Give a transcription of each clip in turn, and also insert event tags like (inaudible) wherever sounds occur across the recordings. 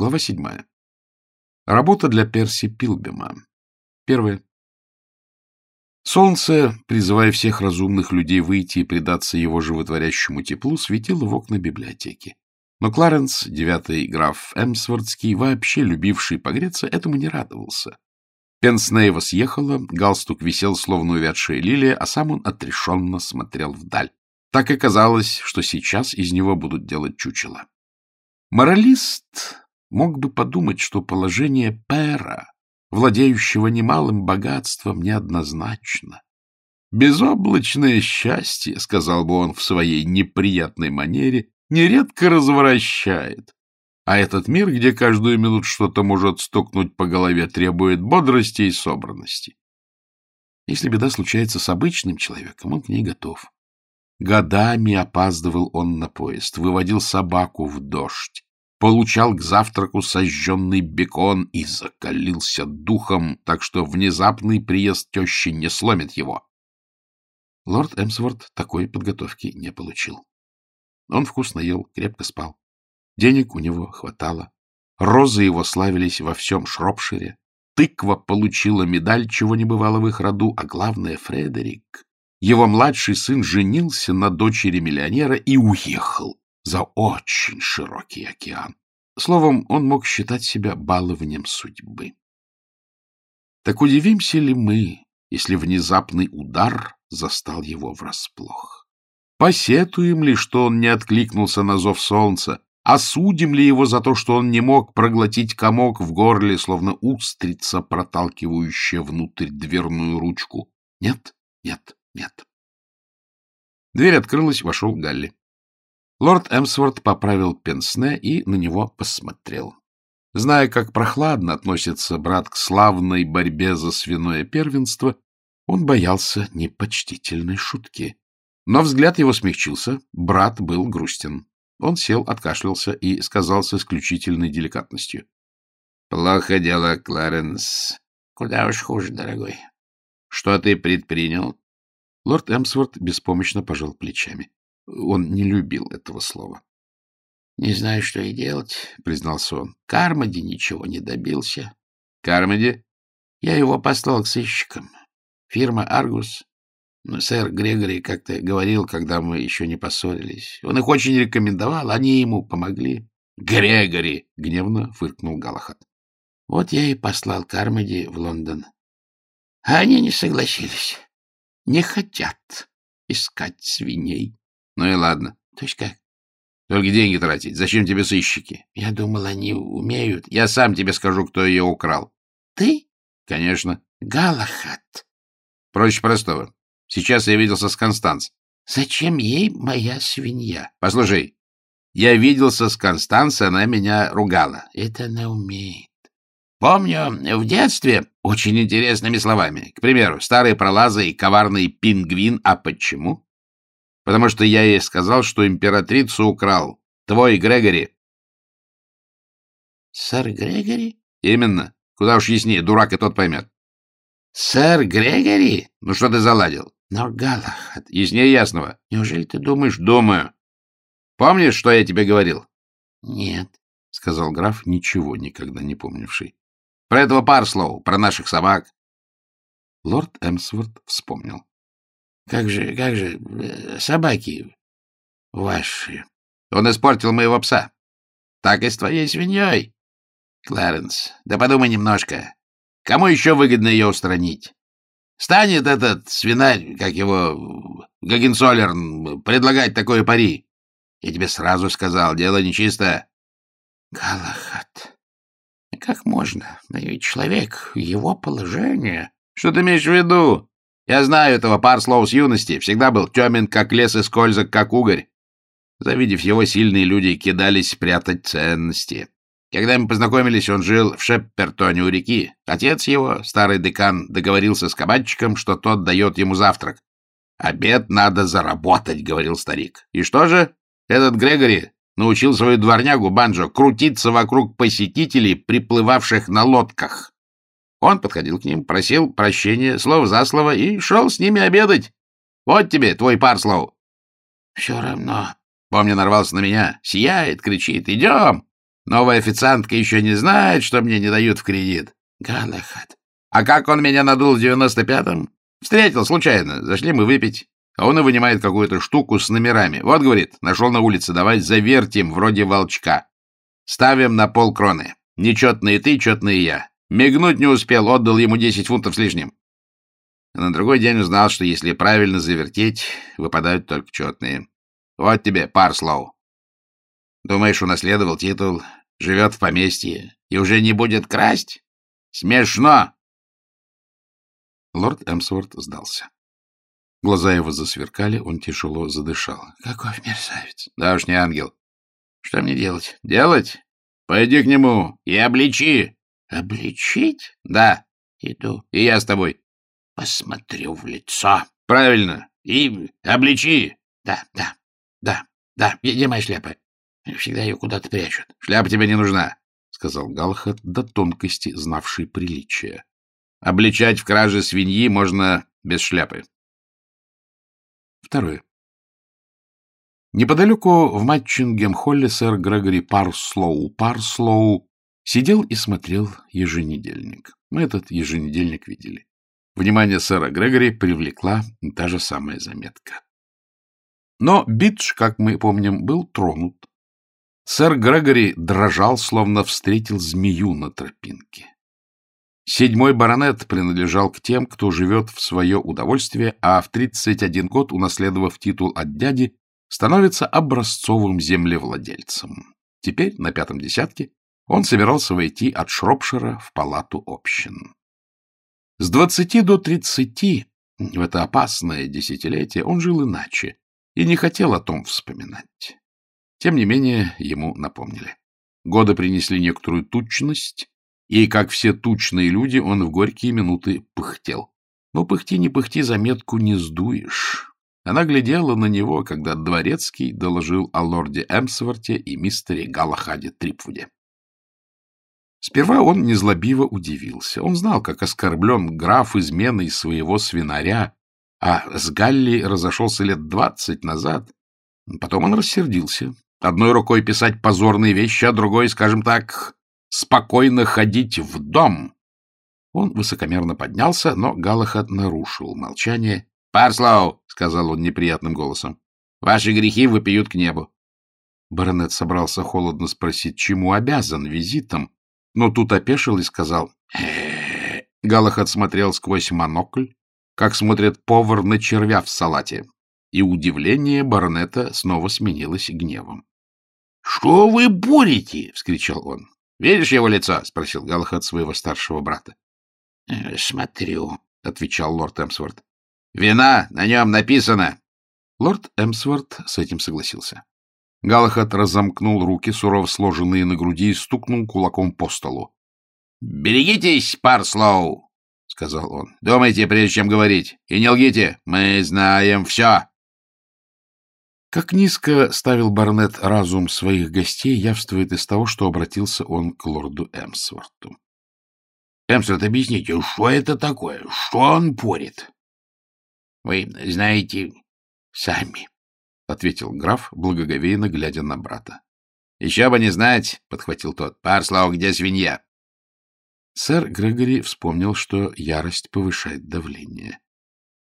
Глава седьмая. Работа для Перси Пилбема. Первое. Солнце, призывая всех разумных людей выйти и предаться его животворящему теплу, светило в окна библиотеки. Но Кларенс, девятый граф Эмсвордский, вообще любивший погреться, этому не радовался. Пенснейва съехала, галстук висел, словно увядшая лилия, а сам он отрешенно смотрел вдаль. Так и казалось, что сейчас из него будут делать чучело. Моралист мог бы подумать, что положение пера, владеющего немалым богатством, неоднозначно. «Безоблачное счастье», — сказал бы он в своей неприятной манере, нередко развращает. А этот мир, где каждую минуту что-то может стукнуть по голове, требует бодрости и собранности. Если беда случается с обычным человеком, он к ней готов. Годами опаздывал он на поезд, выводил собаку в дождь, получал к завтраку сожженный бекон и закалился духом, так что внезапный приезд тещи не сломит его. Лорд Эмсворт такой подготовки не получил. Он вкусно ел, крепко спал. Денег у него хватало. Розы его славились во всем Шропшире. Тыква получила медаль, чего не бывало в их роду, а главное — Фредерик. Его младший сын женился на дочери миллионера и уехал за очень широкий океан. Словом, он мог считать себя баловнем судьбы. Так удивимся ли мы, если внезапный удар застал его врасплох? Посетуем ли, что он не откликнулся на зов солнца? Осудим ли его за то, что он не мог проглотить комок в горле, словно устрица, проталкивающая внутрь дверную ручку? Нет, нет, нет. Дверь открылась, вошел Галли. Лорд Эмсворт поправил пенсне и на него посмотрел. Зная, как прохладно относится брат к славной борьбе за свиное первенство, он боялся непочтительной шутки. Но взгляд его смягчился, брат был грустен. Он сел, откашлялся и сказал с исключительной деликатностью. — Плохо дело, Кларенс. — Куда уж хуже, дорогой. — Что ты предпринял? Лорд Эмсворт беспомощно пожал плечами. Он не любил этого слова. — Не знаю, что и делать, — признался он. — Кармоди ничего не добился. — Кармоди? — Я его послал к сыщикам. Фирма «Аргус» Но сэр Грегори как-то говорил, когда мы еще не поссорились. Он их очень рекомендовал, они ему помогли. — Грегори! — гневно фыркнул Галахат. — Вот я и послал Кармоди в Лондон. А они не согласились. Не хотят искать свиней. Ну и ладно. То есть как? Только деньги тратить. Зачем тебе сыщики? Я думал, они умеют. Я сам тебе скажу, кто ее украл. Ты? Конечно. Галахат. Проще простого. Сейчас я виделся с Констанс. Зачем ей моя свинья? Послушай, я виделся с Констанс, она меня ругала. Это она умеет. Помню, в детстве очень интересными словами. К примеру, старые пролазы и коварный пингвин. А почему? Потому что я ей сказал, что императрицу украл. Твой Грегори. Сэр Грегори? Именно. Куда уж яснее, дурак и тот поймет. Сэр Грегори? Ну что ты заладил? Но, Галахад, яснее ясного. Неужели ты думаешь? Думаю. Помнишь, что я тебе говорил? Нет, — сказал граф, ничего никогда не помнивший. Про этого Парслоу, про наших собак. Лорд Эмсворт вспомнил. Как же, как же, э, собаки ваши. Он испортил моего пса. Так и с твоей свиньей. Кларенс, да подумай немножко. Кому еще выгодно ее устранить? Станет этот свинарь, как его, Гагенсолерн, предлагать такое пари? Я тебе сразу сказал, дело нечисто. Галахат, как можно? Человек, его положение... Что ты имеешь в виду? Я знаю этого Парслоу с юности, всегда был темен, как лес, и скользок, как угорь. Завидев его, сильные люди кидались прятать ценности. Когда мы познакомились, он жил в Шеппертоне у реки. Отец его, старый декан, договорился с кабачиком, что тот дает ему завтрак. «Обед надо заработать», — говорил старик. «И что же? Этот Грегори научил свою дворнягу Банджо крутиться вокруг посетителей, приплывавших на лодках. Он подходил к ним, просил прощения, слово за слово, и шел с ними обедать. Вот тебе твой Парслоу. — Все равно. Помни, нарвался на меня. Сияет, кричит. Идем. Новая официантка еще не знает, что мне не дают в кредит. Галахад. А как он меня надул в девяносто пятом? Встретил случайно. Зашли мы выпить. А он и вынимает какую-то штуку с номерами. Вот, говорит, нашел на улице, давай завертим, вроде волчка. Ставим на полкроны. Нечетные ты, четные я. Мигнуть не успел, отдал ему десять фунтов с лишним. А на другой день узнал, что если правильно завертеть, выпадают только четные. Вот тебе, Парслоу. Думаешь, унаследовал титул, живет в поместье и уже не будет красть? Смешно! Лорд Эмсворт сдался. Глаза его засверкали, он тяжело задышал. — Каков мерзавец! — Да уж не ангел. — Что мне делать? — Делать? Пойди к нему и обличи. — Обличить? — Да. — Иду. — И я с тобой. — Посмотрю в лицо. — Правильно. И обличи. — Да, да, да, да. Где моя шляпа? Всегда ее куда-то прячут. Шляпа тебе не нужна, — сказал Галахад, до тонкости знавший приличия. Обличать в краже свиньи можно без шляпы. Второе. Неподалеку в Матчингем-холле сэр Грегори Парслоу Парслоу сидел и смотрел еженедельник. Мы этот еженедельник видели. Внимание сэра Грегори привлекла та же самая заметка. Но Бидж, как мы помним, был тронут. Сэр Грегори дрожал, словно встретил змею на тропинке. Седьмой баронет принадлежал к тем, кто живет в свое удовольствие, а в 31 год, унаследовав титул от дяди, становится образцовым землевладельцем. Теперь, на пятом десятке, он собирался войти от Шропшира в палату общин. С двадцати до тридцати, в это опасное десятилетие, он жил иначе и не хотел о том вспоминать. Тем не менее, ему напомнили. Годы принесли некоторую тучность, и, как все тучные люди, он в горькие минуты пыхтел. Но пыхти не пыхти, заметку не сдуешь. Она глядела на него, когда Дворецкий доложил о лорде Эмсворте и мистере Галахаде Трипвуде. Сперва он незлобиво удивился. Он знал, как оскорблен граф изменой своего свинаря, а с Галли разошелся лет двадцать назад. Потом он рассердился Одной рукой писать позорные вещи, а другой, скажем так, спокойно ходить в дом. Он высокомерно поднялся, но Галахад нарушил молчание. — Парслоу, — сказал он неприятным голосом, — ваши грехи выпьют к небу. Баронет собрался холодно спросить, чему обязан визитом, но тут опешил и сказал э Галахад смотрел сквозь монокль, как смотрит повар на червя в салате, и удивление баронета снова сменилось гневом. — Что вы бурите? — вскричал он. — Видишь его лицо? — спросил Галахад своего старшего брата. «Э, — Смотрю, — отвечал лорд Эмсворт. — Вина на нем написано. Лорд Эмсворт с этим согласился. Галахад разомкнул руки, сурово сложенные на груди, и стукнул кулаком по столу. — Берегитесь, Парслоу! — сказал он. — Думайте, прежде чем говорить. И не лгите. Мы знаем все. Как низко ставил баронет разум своих гостей, явствует из того, что обратился он к лорду Эмсворту. — Эмсворт, объясните, что это такое? Что он порит? — Вы знаете сами, — ответил граф, благоговейно глядя на брата. — Еще бы не знать, — подхватил тот. — Парслау, где свинья? Сэр Грегори вспомнил, что ярость повышает давление.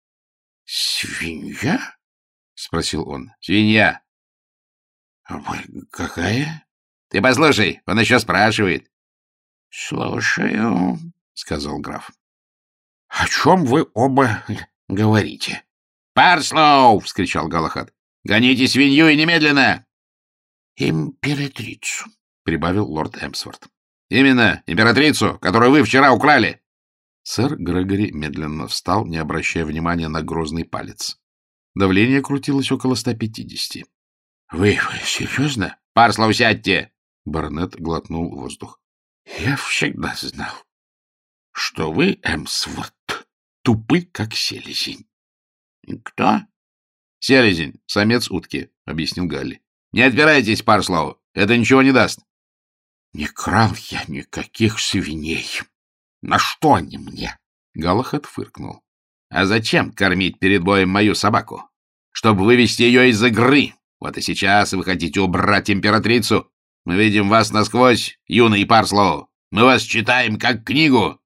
— Свинья? — спросил он. — Свинья. — Какая? — Ты послушай, он еще спрашивает. — Слушаю, — сказал граф. — О чем вы оба говорите? — Парслоу! — вскричал Галахад. — Гоните свинью и немедленно! — Императрицу, — прибавил лорд Эмсворт. — Именно, императрицу, которую вы вчера украли. Сэр Грегори медленно встал, не обращая внимания на грозный палец. Давление крутилось около 150. — Вы, вы серьезно? — Парслоу, сядьте! Баронет глотнул воздух. — Я всегда знал, что вы, Эмсворт, тупы, как селезень. — Кто? — Селезень, самец утки, — объяснил Галли. — Не отпирайтесь, Парслоу, это ничего не даст. — Не крал я никаких свиней. На что они мне? Галахат фыркнул. А зачем кормить перед боем мою собаку? Чтобы вывести ее из игры. Вот и сейчас вы хотите убрать императрицу. Мы видим вас насквозь, юный Парслоу. Мы вас читаем как книгу.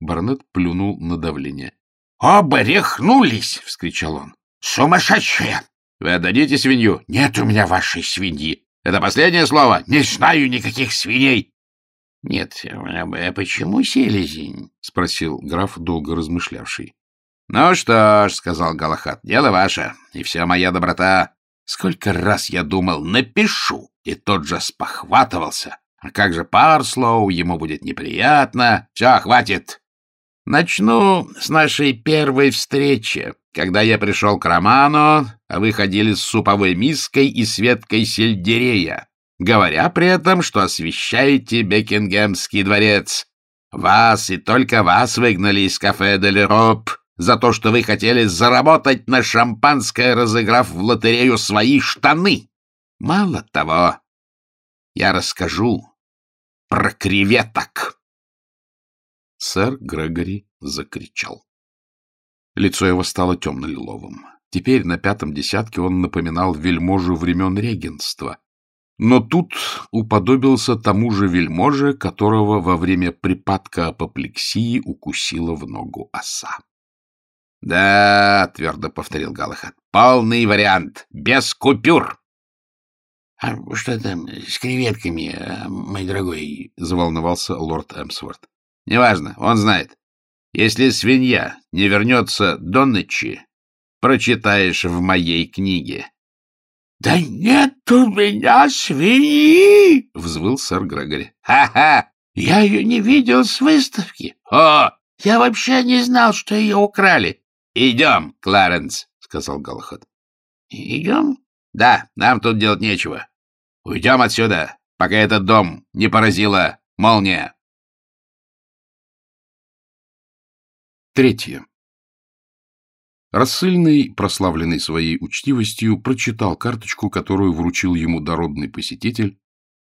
Барнет плюнул на давление. — Оба рехнулись! — вскричал он. — Сумасшедшие! — Вы отдадите свинью? — Нет у меня вашей свиньи. — Это последнее слово? — Не знаю никаких свиней. — Нет, а почему селезень? — спросил граф, долго размышлявший. — Ну что ж, — сказал Галахат, — дело ваше, и вся моя доброта. Сколько раз я думал, напишу, и тот же спохватывался. А как же Парслоу, ему будет неприятно. Все, хватит. Начну с нашей первой встречи, когда я пришел к Роману, а вы ходили с суповой миской и светкой сельдерея, говоря при этом, что освещаете Бекингемский дворец. Вас и только вас выгнали из кафе «Дель Роп» за то, что вы хотели заработать на шампанское, разыграв в лотерею свои штаны. Мало того, я расскажу про креветок. Сэр Грегори закричал. Лицо его стало темно-лиловым. Теперь на пятом десятке он напоминал вельможу времен регенства. Но тут уподобился тому же вельможе, которого во время припадка апоплексии укусила в ногу оса. — Да, — твердо повторил Галахад, — полный вариант, без купюр. — А что там с креветками, мой дорогой? — заволновался лорд Эмсворт. — Неважно, он знает. Если свинья не вернется до ночи, прочитаешь в моей книге. — Да нет у меня свиньи! — взвыл сэр Грегори. «Ха — Ха-ха! Я ее не видел с выставки. — О! Я вообще не знал, что ее украли. — Идем, Кларенс, — сказал Галахад. — Идем? — Да, нам тут делать нечего. Уйдем отсюда, пока этот дом не поразила молния. Третье. Рассыльный, прославленный своей учтивостью, прочитал карточку, которую вручил ему дородный посетитель,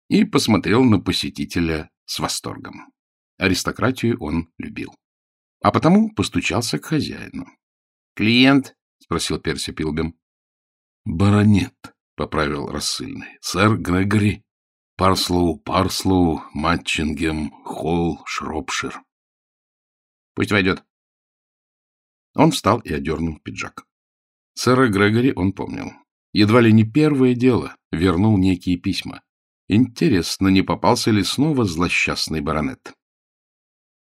и посмотрел на посетителя с восторгом. Аристократию он любил. А потому постучался к хозяину. — Клиент? — спросил Перси Пилбем. — Баронет, — поправил рассыльный. — Сэр Грегори, Парслоу, Парслоу, Матчингем, Холл, Шропшир. — Пусть войдет. Он встал и одернул пиджак. Сэра Грегори он помнил. Едва ли не первое дело вернул некие письма. Интересно, не попался ли снова злосчастный баронет?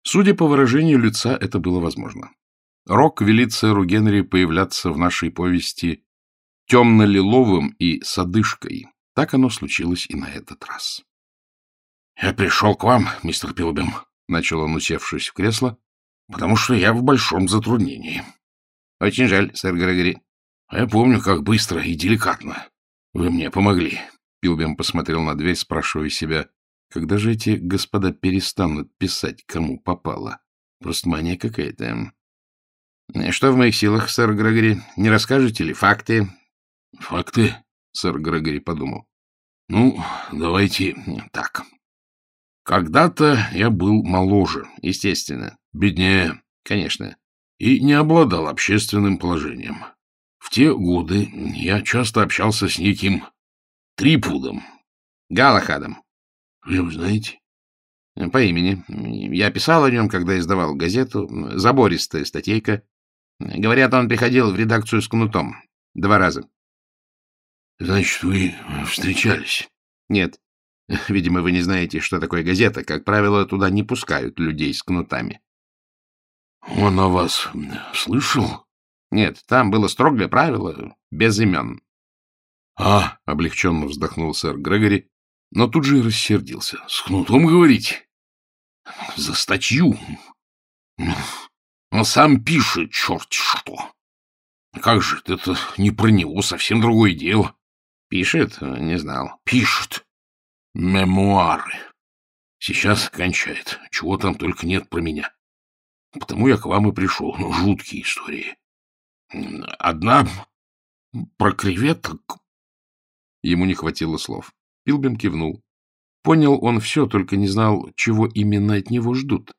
Судя по выражению лица, это было возможно. Рок велит сэру Генри появляться в нашей повести темно-лиловым и с одышкой. Так оно случилось и на этот раз. — Я пришел к вам, мистер Пилбем, — начал он, усевшись в кресло, потому что я в большом затруднении. — Очень жаль, сэр Грегори. — Я помню, как быстро и деликатно вы мне помогли. Пилбем посмотрел на дверь, спрашивая себя, когда же эти господа перестанут писать, кому попало. Просто мания какая-то. — Что в моих силах, сэр Грегори? Не расскажете ли факты? — Факты? — сэр Грегори подумал. — Ну, давайте так. Когда-то я был моложе, естественно. Беднее, конечно, и не обладал общественным положением. В те годы я часто общался с неким Трипудом. Галахадом. Вы его знаете? По имени. Я писал о нем, когда издавал газету. Забористая статейка. Говорят, он приходил в редакцию с кнутом. Два раза. Значит, вы встречались? Нет. (laughs) Видимо, вы не знаете, что такое газета. Как правило, туда не пускают людей с кнутами. Он о вас слышал? Нет, там было строгое правило, без имен. А, облегченно вздохнул сэр Грегори, но тут же и рассердился. С кнутом говорить? За статью. Он сам пишет, черт что. Как же, это не про него, совсем другое дело. Пишет? Не знал. Пишет. Мемуары. Сейчас кончает. Чего там только нет про меня. Потому я к вам и пришел. Ну, жуткие истории. Одна про креветок. Ему не хватило слов. Пилбем кивнул. Понял он все, только не знал, чего именно от него ждут.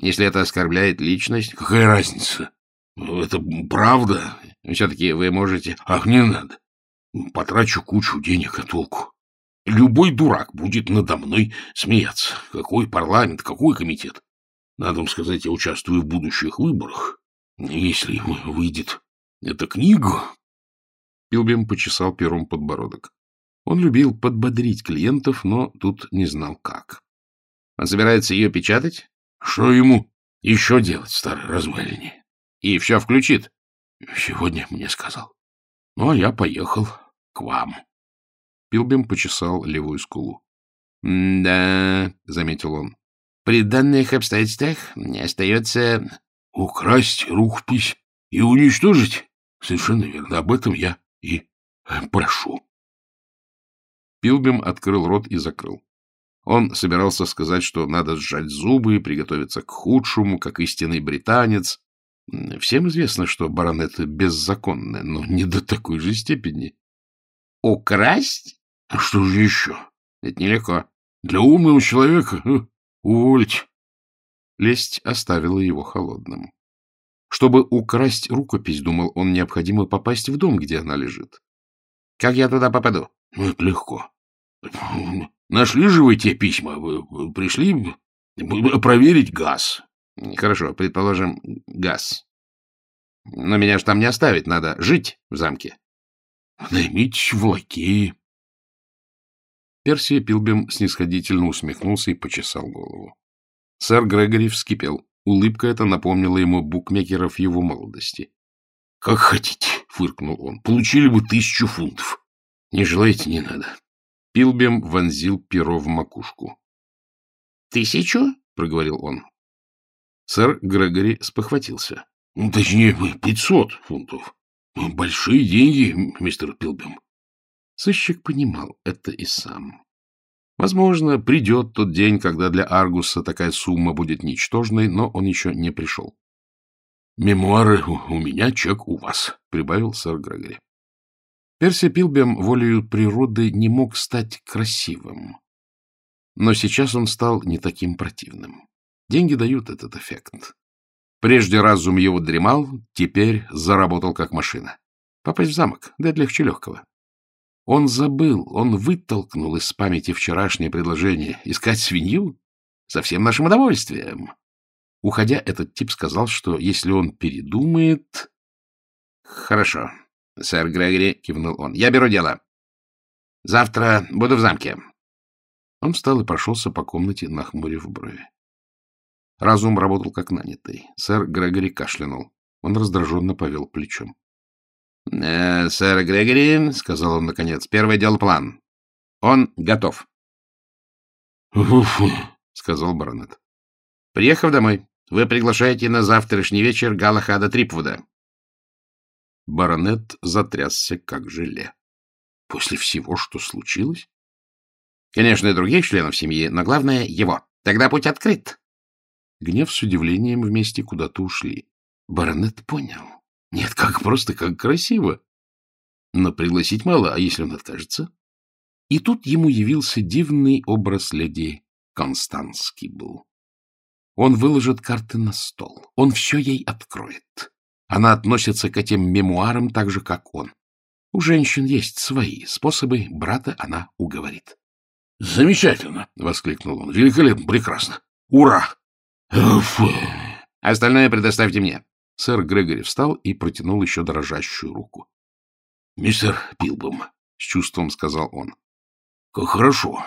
Если это оскорбляет личность... Какая разница? Это правда. Все-таки вы можете... Ах, не надо. Потрачу кучу денег, а толку? Любой дурак будет надо мной смеяться. Какой парламент, какой комитет? Надо вам сказать, я участвую в будущих выборах. Если выйдет эта книга... Пилбем почесал пером подбородок. Он любил подбодрить клиентов, но тут не знал как. Он собирается ее печатать? Что ему еще делать, старый развалине? И все включит? Сегодня мне сказал. Ну, а я поехал к вам. Пилбем почесал левую скулу. — Да, — заметил он, — при данных обстоятельствах не остается... — Украсть рукопись и уничтожить? Совершенно верно. Об этом я и прошу. Пилбем открыл рот и закрыл. Он собирался сказать, что надо сжать зубы и приготовиться к худшему, как истинный британец. Всем известно, что баронеты беззаконны, но не до такой же степени. — Украсть? А что же еще? Это нелегко. Для умного человека э, уволить. Лесть оставила его холодным. Чтобы украсть рукопись, думал он, необходимо попасть в дом, где она лежит. — Как я туда попаду? Ну, — Это легко. Нашли же вы те письма? Вы пришли проверить газ? — Хорошо, предположим, газ. Но меня же там не оставить, надо жить в замке. — Наймитесь в лакеи. Персия Пилбем снисходительно усмехнулся и почесал голову. Сэр Грегори вскипел. Улыбка эта напомнила ему букмекеров его молодости. — Как хотите, — фыркнул он. — Получили бы тысячу фунтов. Не желаете, не надо. Пилбем вонзил перо в макушку. — Тысячу? — проговорил он. Сэр Грегори спохватился. — Точнее, пятьсот фунтов. Большие деньги, мистер Пилбем. Сыщик понимал это и сам. Возможно, придет тот день, когда для Аргуса такая сумма будет ничтожной, но он еще не пришел. — Мемуары у меня, чек у вас, — прибавил сэр Грегори. Перси Пилбем волею природы не мог стать красивым. Но сейчас он стал не таким противным. Деньги дают этот эффект. Прежде разум его дремал, теперь заработал как машина. Попасть в замок, да легче легкого. Он забыл, он вытолкнул из памяти вчерашнее предложение искать свинью со всем нашим удовольствием. Уходя, этот тип сказал, что если он передумает... — Хорошо, — Сэр Грегори кивнул он. — Я беру дело. Завтра буду в замке. Он встал и прошелся по комнате, нахмурив брови. Разум работал как нанятый. Сэр Грегори кашлянул. Он раздраженно повел плечом. «Э, — Сэр Грегори, — сказал он наконец, — первый дел план. Он готов. — Уф, — сказал баронет. — Приехав домой, вы приглашаете на завтрашний вечер Галахада Трипвуда. Баронет затрясся, как желе. После всего, что случилось? Конечно, и других членов семьи, но главное — его. Тогда путь открыт. Гнев с удивлением вместе куда-то ушли. Баронет понял. Нет, как просто, как красиво. Но пригласить мало, а если он откажется? И тут ему явился дивный образ леди Констанский был. Он выложит карты на стол. Он все ей откроет. Она относится к этим мемуарам так же, как он. У женщин есть свои способы, брата она уговорит. — Замечательно! — воскликнул он. — Великолепно, прекрасно! Ура! Остальное предоставьте мне. Сэр Грегори встал и протянул еще дрожащую руку. — Мистер Пилбом, — с чувством сказал он, — как хорошо,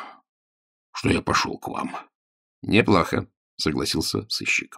что я пошел к вам. — Неплохо, — согласился сыщик.